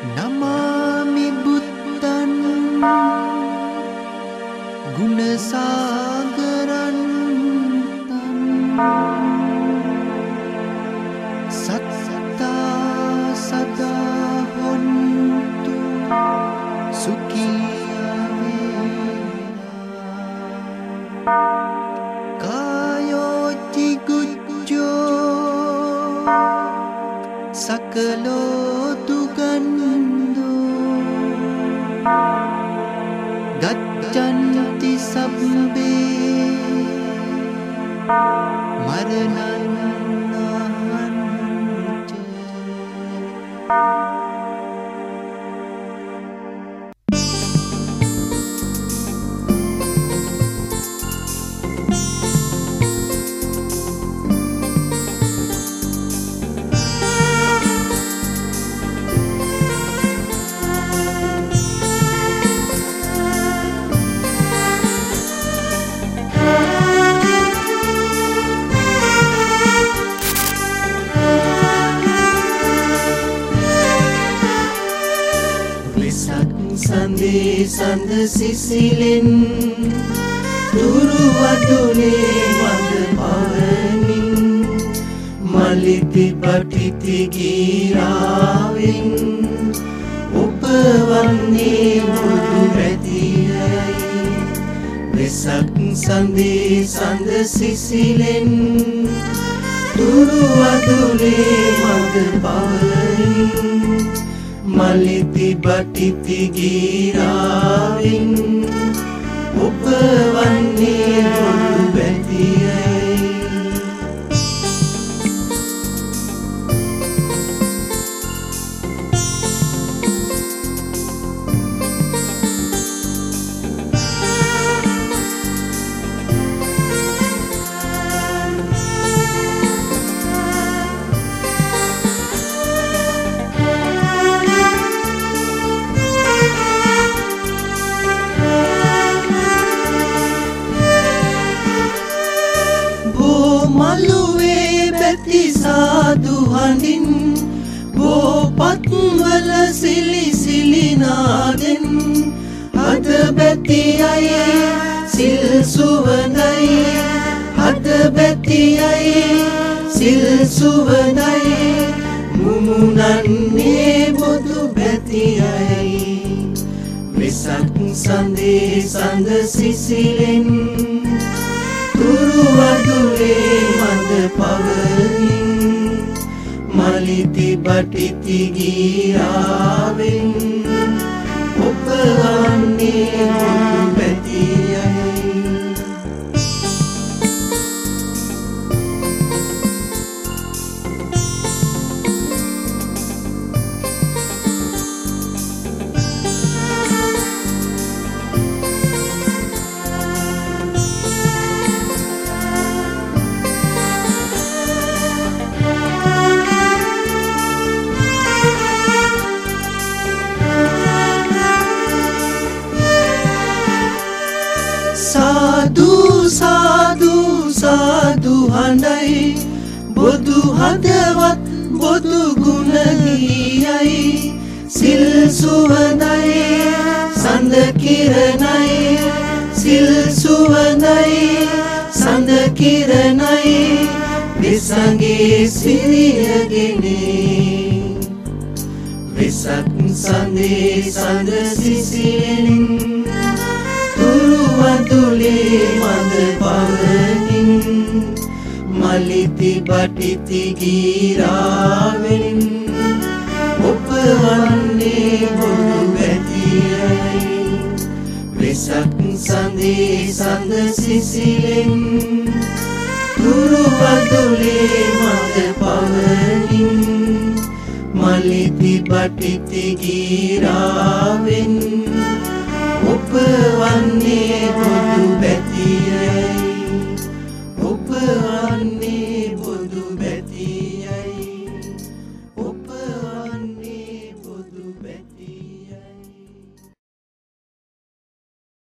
නමාමි බුත්තන් ගුණසාගරන්තන් සත්සතා සදා හොන්තු සුකියවේලා කායෝචිගුච්චෝ गच्छन्ति सब्बे मरणं च සඳේ සඳ සිසිලෙන්? තුරුවතුනේ මද පවමින් මලිති පටිති ගීරාවෙන් උපවන්නේ මුදු රැතියයි වෙසක් සඳේ සඳ සිසිලෙන් තුරුවතුනේ මද පවමින් මලිති බටිති ගීරාවෙන් උපවන්නේ මළුවේ බැති සාදු හඬින් බෝපත්වල සිලි සිලිනාදෙන් හද බැති අය සිල් සුවඳයි. හද බැති අය සිල් සුවඳයි. මුමුණන්නේ බොදු බැති අයයි. වෙසක් සඳේ සඳ සිසිලෙන් බටිති හඬයි බොදු හදවත් බොදු ගුණගීයයි සිල් සුවඳයි සඳ කිරණයි. සිල් සුවඳයි සඳ කිරණයි. විසගේ සිරියගෙනේ. වෙසක් සඳේ සඳ සිසිලෙන් තුරුවතුලේ මලිති බටිති ගීරාවෙන් උපවන්නේ බොදු බැතියයි වෙසක් සඳේ සඳ සිසිලෙන් තුරුවතුලේ මද පවනින් මලිති බටිති ගීරාවෙන් උපවන්නේ බොදු බැති